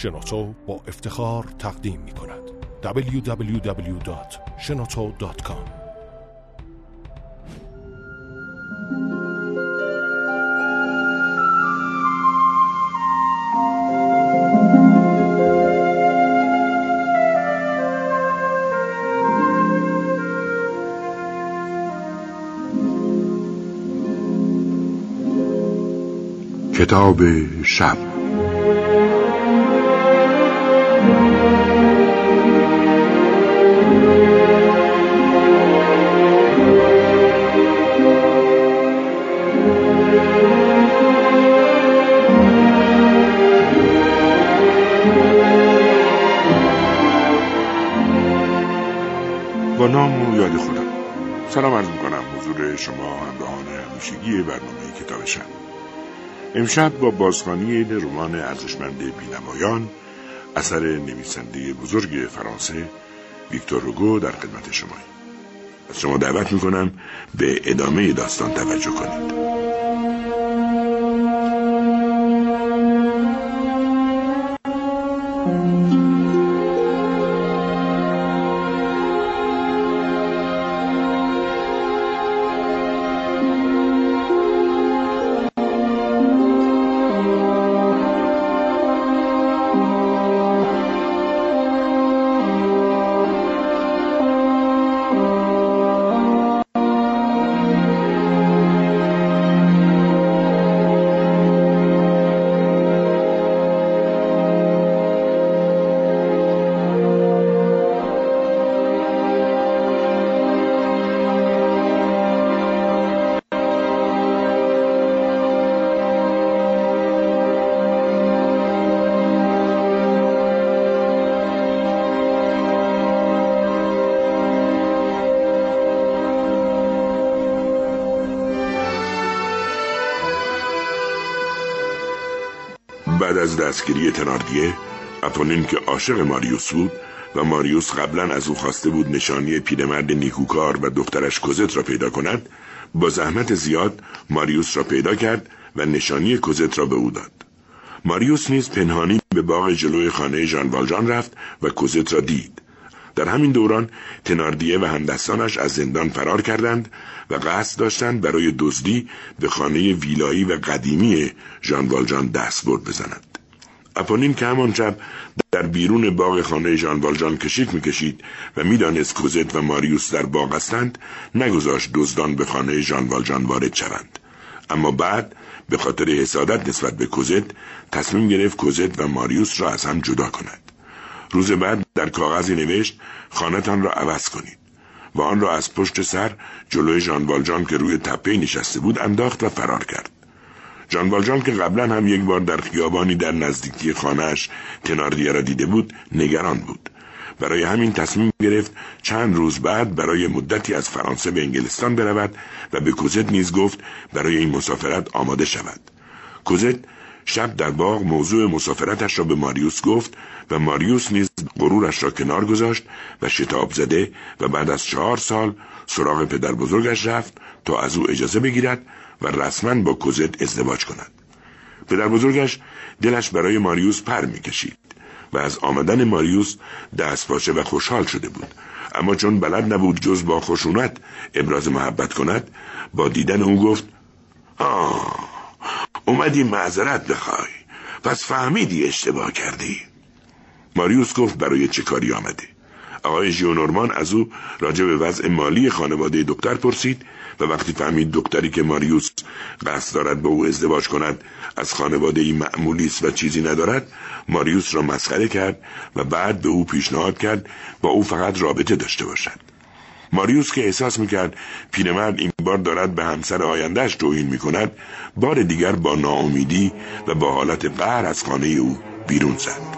شنوتو با افتخار تقدیم می کند www.shenoto.com کتاب شب. حضور شما همراهان همیشگی برنامه کتاب شب امشب با بازخوانی رمان ارزشمند بینوایان اثر نویسنده بزرگ فرانسه ویکتور روگو در خدمت شما از شما دعوت می‌کنم به ادامه داستان توجه کنید. بعد از دستگیری تناردیه اپولین که عاشق ماریوس بود و ماریوس قبلا از او خواسته بود نشانی پیرمرد نیکوکار و دخترش کوزت را پیدا کند با زحمت زیاد ماریوس را پیدا کرد و نشانی کوزت را به او داد. ماریوس نیز پنهانی به باغ جلوی خانه ژان والژان رفت و کوزت را دید. در همین دوران تناردیه و همدستانش از زندان فرار کردند و قصد داشتند برای دزدی به خانه ویلایی و قدیمی ژان دست برد بزنند اپولین که همان شب در بیرون باغ خانه ژان والژان کشیک می‌کشید و می‌دانست کوزت و ماریوس در باغ هستند نگذاشت دزدان به خانه ژان والژان وارد شوند. اما بعد به خاطر حسادت نسبت به کوزت تصمیم گرفت کوزت و ماریوس را از هم جدا کند. روز بعد در کاغذی نوشت خانهتان را عوض کنید. و آن را از پشت سر جلوی ژان که روی تپه نشسته بود انداخت و فرار کرد. ژان که قبلا هم یک بار در خیابانی در نزدیکی خانهاش تناردیه را دیده بود نگران بود. برای همین تصمیم گرفت چند روز بعد برای مدتی از فرانسه به انگلستان برود و به کوزت نیز گفت برای این مسافرت آماده شود. کوزت شب در باغ موضوع مسافرتش را به ماریوس گفت و ماریوس نیز غرورش را کنار گذاشت و شتاب زده و بعد از چهار سال سراغ پدر بزرگش رفت تا از او اجازه بگیرد و رسما با کوزت ازدواج کند. پدر بزرگش دلش برای ماریوس پر می‌کشید و از آمدن ماریوس دست پاچه و خوشحال شده بود. اما چون بلد نبود جز با خشونت ابراز محبت کند با دیدن او گفت آه اومدی معذرت بخوای. پس فهمیدی اشتباه کردی. ماریوس گفت برای چه کاری آمده آقای ژیونورمان از او راجع به وضع مالی خانواده دکتر پرسید و وقتی فهمید دکتری که ماریوس قصد دارد به او ازدواج کند از خانواده معمولی است و چیزی ندارد ماریوس را مسخره کرد و بعد به او پیشنهاد کرد با او فقط رابطه داشته باشد. ماریوس که احساس می‌کرد پیرمرد این بار دارد به همسر آیندهش توهین می‌کند بار دیگر با ناامیدی و با حالت قهر از خانه او بیرون زد.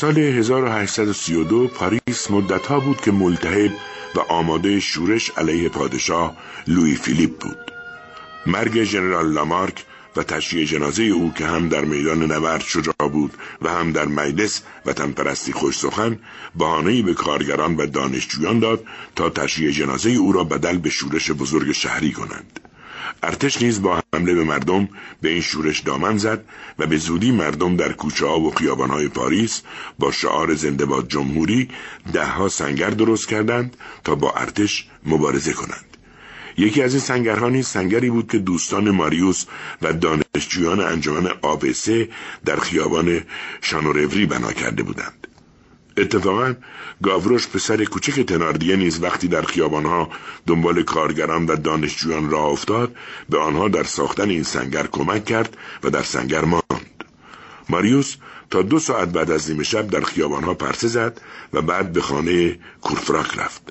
سال 1832 پاریس مدتها بود که ملتهب و آماده شورش علیه پادشاه لوی فیلیپ بود. مرگ ژنرال لامارک و تشییع جنازه او که هم در میدان نبرد شجاع بود و هم در مجلس و تنپرستی خوش سخن بهانهای به کارگران و دانشجویان داد تا تشییع جنازه او را بدل به شورش بزرگ شهری کنند. ارتش نیز با حمله به مردم به این شورش دامن زد و به زودی مردم در کوچه ها و خیابان های پاریس با شعار زنده باد جمهوری دهها سنگر درست کردند تا با ارتش مبارزه کنند. یکی از این سنگرها نیز سنگری بود که دوستان ماریوس و دانشجویان انجمن آبسه در خیابان شانورevری بنا کرده بودند. اتفاقا گاوروش پسر کوچک تناردیه نیز وقتی در خیابانها دنبال کارگران و دانشجویان راه افتاد به آنها در ساختن این سنگر کمک کرد و در سنگر ماند. ماریوس تا دو ساعت بعد از نیمه شب در خیابانها پرسه زد و بعد به خانه کورفراک رفت.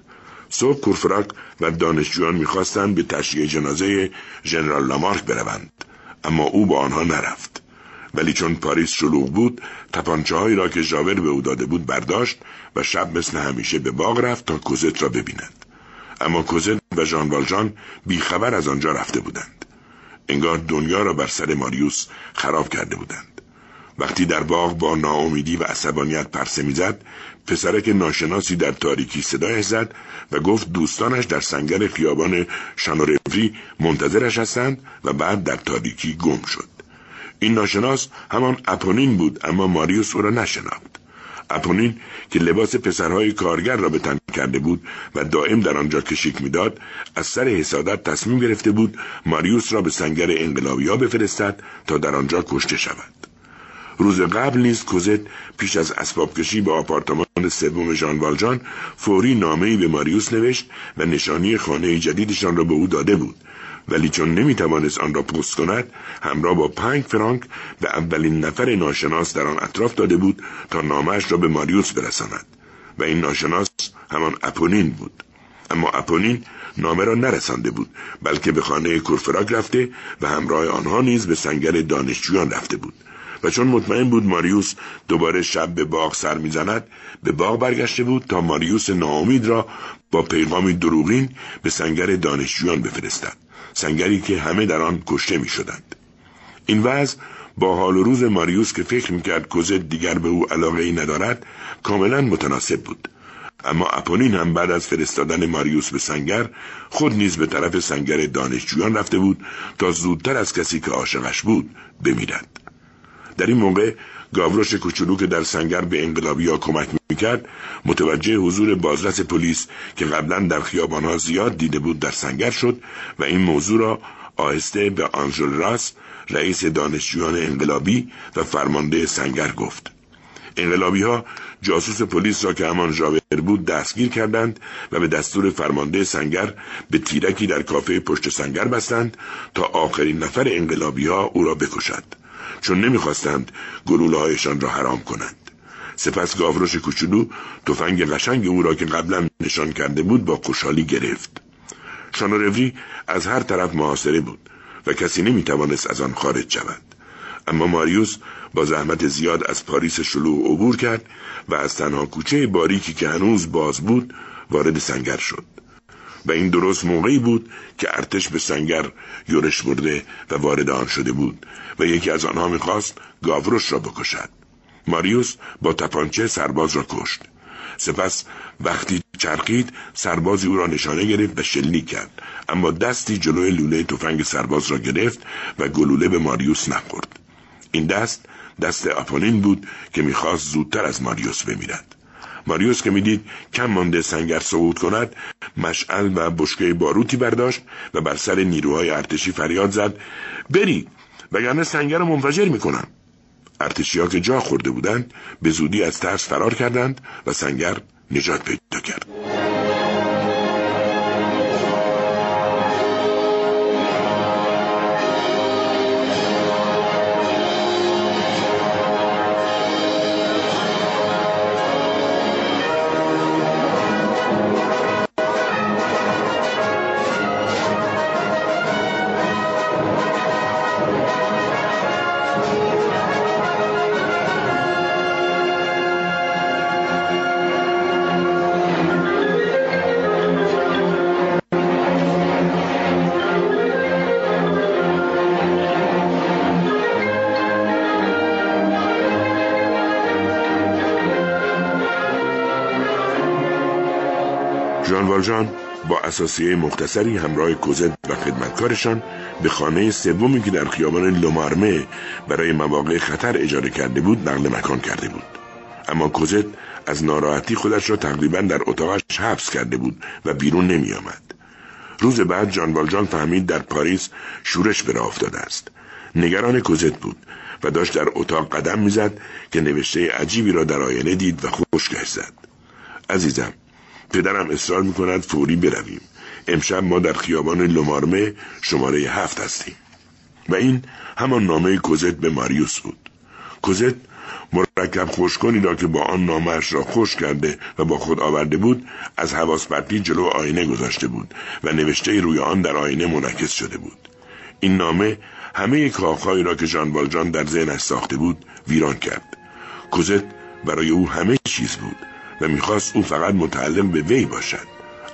صبح کورفراک و دانشجویان می‌خواستند به تشییع جنازه ژنرال لامارک بروند اما او با آنها نرفت. ولی چون پاریس شلوغ بود تپانچه را که ژاور به او داده بود برداشت و شب مثل همیشه به باغ رفت تا کوزت را ببیند. اما کوزت و ژان والژان بیخبر از آنجا رفته بودند. انگار دنیا را بر سر ماریوس خراب کرده بودند. وقتی در باغ با ناامیدی و عصبانیت پرسه می‌زد پسرک ناشناسی در تاریکی صدایش زد و گفت دوستانش در سنگر خیابان شانورفری منتظرش هستند و بعد در تاریکی گم شد. این ناشناس همان اپونین بود اما ماریوس او را نشناخت. اپونین که لباس پسرهای کارگر را به تن کرده بود و دائم در آنجا کشیک می‌داد از سر حسادت تصمیم گرفته بود ماریوس را به سنگر انقلابیا بفرستد تا در آنجا کشته شود. روز قبل نیز کوزت پیش از اسباب کشی به آپارتمان سوم ژان والجان فوری نامه‌ای به ماریوس نوشت و نشانی خانه جدیدشان را به او داده بود. ولی چون نمی‌توانست آن را پست کند همراه با پنج فرانک به اولین نفر ناشناس در آن اطراف داده بود تا نامش را به ماریوس برساند. و این ناشناس همان اپونین بود. اما اپونین نامه را نرسانده بود بلکه به خانه کورفراک رفته و همراه آنها نیز به سنگر دانشجویان رفته بود. و چون مطمئن بود ماریوس دوباره شب به باغ سر می‌زند به باغ برگشته بود تا ماریوس ناامید را با پیغامی دروغین به سنگر دانشجویان بفرستد سنگری که همه در آن کشته می شدند. این وضع با حال و روز ماریوس که فکر می‌کرد کوزت دیگر به او علاقه ای ندارد کاملا متناسب بود اما اپونین هم بعد از فرستادن ماریوس به سنگر خود نیز به طرف سنگر دانشجویان رفته بود تا زودتر از کسی که عاشقش بود بمیرد در این موقع گاوروش کوچولو که در سنگر به انقلابی ها کمک می‌کرد متوجه حضور بازرس پلیس که قبلا در خیابانها زیاد دیده بود در سنگر شد و این موضوع را آهسته به آنژل راس رئیس دانشجویان انقلابی و فرمانده سنگر گفت. انقلابی ها جاسوس پلیس را که همان ژاور بود دستگیر کردند و به دستور فرمانده سنگر به تیرکی در کافه پشت سنگر بستند تا آخرین نفر انقلابی ها او را بکشد. چون نمی‌خواستند گلوله هایشان را حرام کنند. سپس گاوروش کوچولو تفنگ قشنگ او را که قبلا نشان کرده بود با خوشحالی گرفت. شانورفری از هر طرف محاصره بود و کسی نمی‌توانست از آن خارج شود. اما ماریوس با زحمت زیاد از پاریس شلوغ عبور کرد و از تنها کوچه باریکی که هنوز باز بود وارد سنگر شد. و این درست موقعی بود که ارتش به سنگر یورش برده و وارد آن شده بود و یکی از آنها می‌خواست گاوروش را بکشد. ماریوس با تپانچه سرباز را کشت. سپس وقتی چرخید سربازی او را نشانه گرفت و شلیک کرد. اما دستی جلوی لوله تفنگ سرباز را گرفت و گلوله به ماریوس نخورد. این دست دست آپونین بود که می‌خواست زودتر از ماریوس بمیرد. ماریوس که می‌دید کم مانده سنگر صعود کند مشعل و بشکه باروتی برداشت و بر سر نیروهای ارتشی فریاد زد بری وگرنه سنگر منفجر می‌کنم. ارتشی که جا خورده بودند به زودی از ترس فرار کردند و سنگر نجات پیدا کرد. ژان والژان با اساسیه مختصری همراه کوزت و خدمتکارشان به خانه سومی که در خیابان لومارمه برای مواقع خطر اجاره کرده بود نقل مکان کرده بود. اما کوزت از ناراحتی خودش را تقریبا در اتاقش حبس کرده بود و بیرون نمی آمد. روز بعد جان والجان فهمید در پاریس شورش به راه افتاده است. نگران کوزت بود و داشت در اتاق قدم می‌زد که نوشته عجیبی را در آینه دید و خوشگشت زد. عزیزم پدرم اصرار می کند فوری برویم. امشب ما در خیابان لومارمه شماره هفت هستیم. و این همان نامه کوزت به ماریوس بود. کوزت مرکب خوشکنی را که با آن نامش را خوش کرده و با خود آورده بود از حواس جلو آینه گذاشته بود و نوشته روی آن در آینه منعکس شده بود. این نامه همه کاخهایی را که جان والجان در ذهنش ساخته بود ویران کرد. کوزت برای او همه چیز بود. و می‌خواست او فقط متعلق به وی باشد.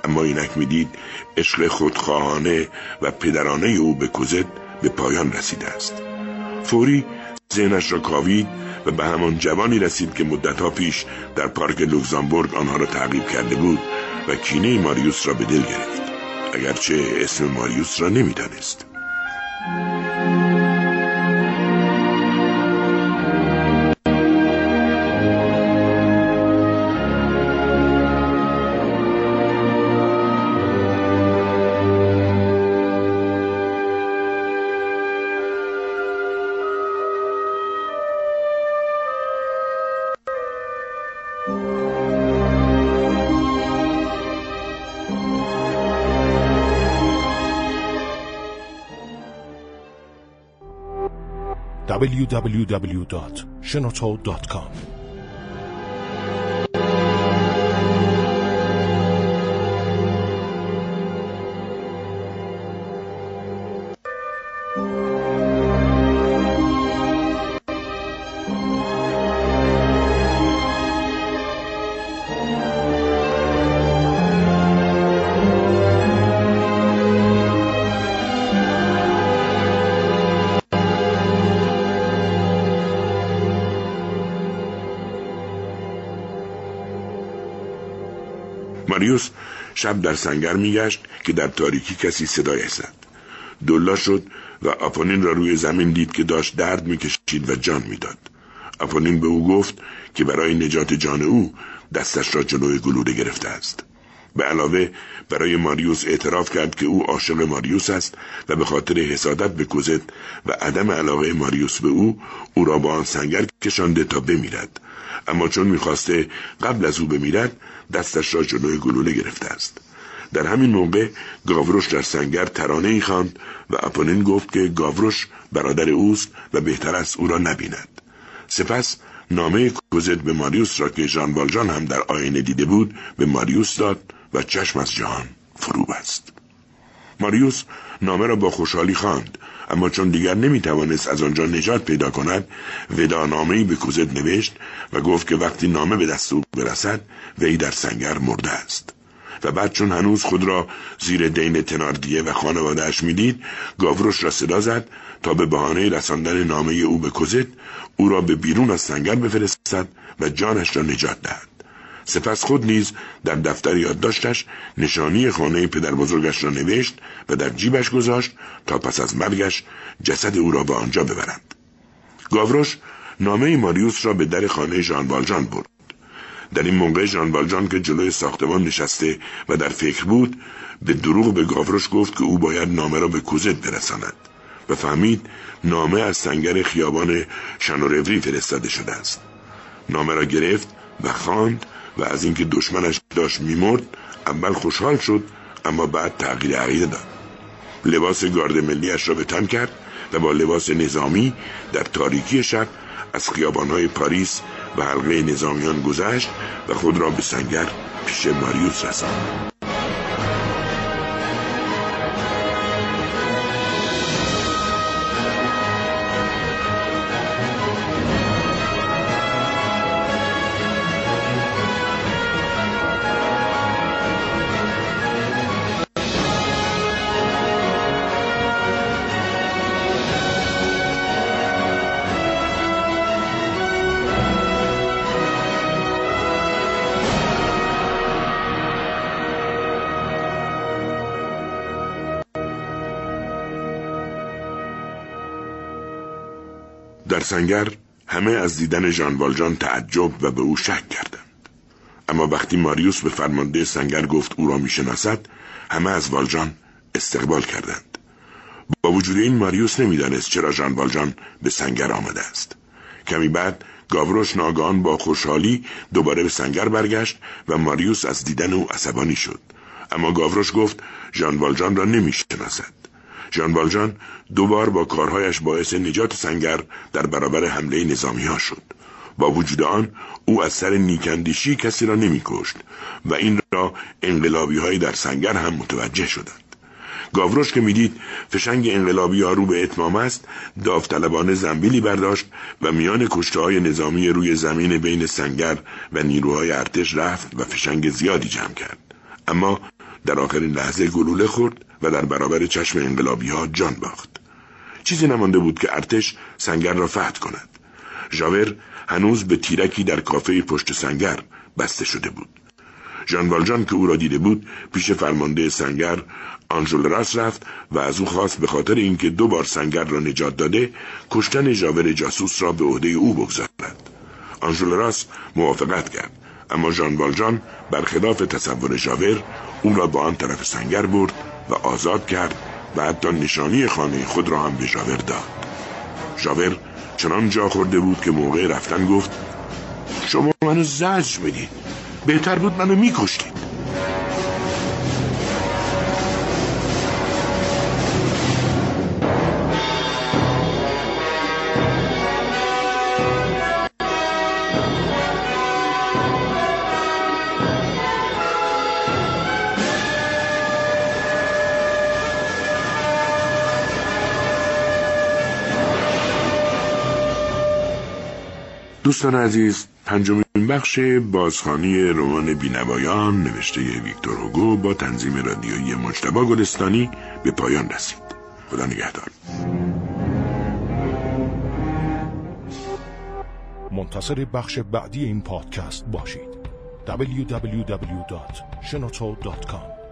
اما اینک می‌دید عشق خودخواهانه و پدرانه او به کوزت به پایان رسیده است. فوری ذهنش را کاوید و به همان جوانی رسید که مدتها پیش در پارک لوکزامبورگ آنها را تعقیب کرده بود و کینه ماریوس را به دل گرفت. اگرچه اسم ماریوس را نمی‌دانست. www.shenoto.com ماریوس شب در سنگر میگشت که در تاریکی کسی صدایش زد. دلا شد و آپونین را روی زمین دید که داشت درد می‌کشید و جان می‌داد. آپونین به او گفت که برای نجات جان او دستش را جلوی گلوله گرفته است. به علاوه برای ماریوس اعتراف کرد که او عاشق ماریوس است و به خاطر حسادت به کوزت و عدم علاقه ماریوس به او او را با آن سنگر کشانده تا بمیرد. اما چون می‌خواسته قبل از او بمیرد دستش را جلوی گلوله گرفته است. در همین موقع گاوروش در سنگر ترانه ای خواند و اپونین گفت که گاوروش برادر اوست و بهتر است او را نبیند. سپس نامه کوزت به ماریوس را که ژان والژان هم در آینه دیده بود به ماریوس داد و چشم از جهان فرو بست ماریوس نامه را با خوشحالی خواند اما چون دیگر نمی‌توانست از آنجا نجات پیدا کند ودانامهای به کوزت نوشت و گفت که وقتی نامه به دست او برسد وی در سنگر مرده است. و بعد چون هنوز خود را زیر دین تناردیه و خانوادهش می‌دید گاوروش را صدا زد تا به بهانه رساندن نامه او به کوزت او را به بیرون از سنگر بفرستد و جانش را نجات دهد. سپس خود نیز در دفتر یادداشتش نشانی خانه پدر بزرگش را نوشت و در جیبش گذاشت تا پس از مرگش جسد او را به آنجا ببرند. گاوروش نامه ماریوس را به در خانه ژان والجان برد. در این موقع ژان والجان که جلوی ساختمان نشسته و در فکر بود به دروغ به گاوروش گفت که او باید نامه را به کوزت برساند و فهمید نامه از سنگر خیابان شنورفری فرستاده شده است. نامه را گرفت و خواند و از اینکه دشمنش داشت میمرد اول خوشحال شد اما بعد تغییر عقیده داد. لباس گارد ملیش را به تن کرد و با لباس نظامی در تاریکی شب از خیابانهای پاریس و حلقه نظامیان گذشت و خود را به سنگر پیش ماریوس رساند. سنگر همه از دیدن ژان والژان تعجب و به او شک کردند. اما وقتی ماریوس به فرمانده سنگر گفت او را می‌شناسد همه از والژان استقبال کردند. با وجود این ماریوس نمی‌دانست چرا ژان والژان به سنگر آمده است. کمی بعد گاوروش ناگان با خوشحالی دوباره به سنگر برگشت و ماریوس از دیدن او عصبانی شد. اما گاوروش گفت ژان والژان را نمی‌شناسد. ژان والژان دوبار با کارهایش باعث نجات سنگر در برابر حمله نظامی ها شد با وجود آن او از سر نیکندیشی کسی را نمیکشت و این را انقلابی در سنگر هم متوجه شدند. گاوروش که می‌دید فشنگ انقلابی ها رو به اتمام است داوطلبانه زنبیلی برداشت و میان کشته های نظامی روی زمین بین سنگر و نیروهای ارتش رفت و فشنگ زیادی جمع کرد. اما در آخرین لحظه گلوله خورد و در برابر چشم انقلابی ها جان باخت. چیزی نمانده بود که ارتش سنگر را فتح کند. ژاور هنوز به تیرکی در کافه پشت سنگر بسته شده بود. ژان والجان که او را دیده بود پیش فرمانده سنگر آنژول راس رفت و از او خواست به خاطر اینکه دو بار سنگر را نجات داده کشتن ژاور جاسوس را به عهده او بگذارد. آنژول راس موافقت کرد اما ژان والجان برخلاف تصور ژاور او را به آن طرف سنگر برد و آزاد کرد و حتی نشانی خانه خود را هم به ژاور داد. ژاور چنان جا خورده بود که موقع رفتن گفت شما منو زجر می‌دید بهتر بود منو میکشتید دوستان عزیز پنجمین بخش بازخانی رمان بینوایان نوشته ویکتور هوگو با تنظیم رادیویی مجتبا گلستانی به پایان رسید. خدا نگهدار. منتظر بخش بعدی این پادکست باشید. www.shenoto.com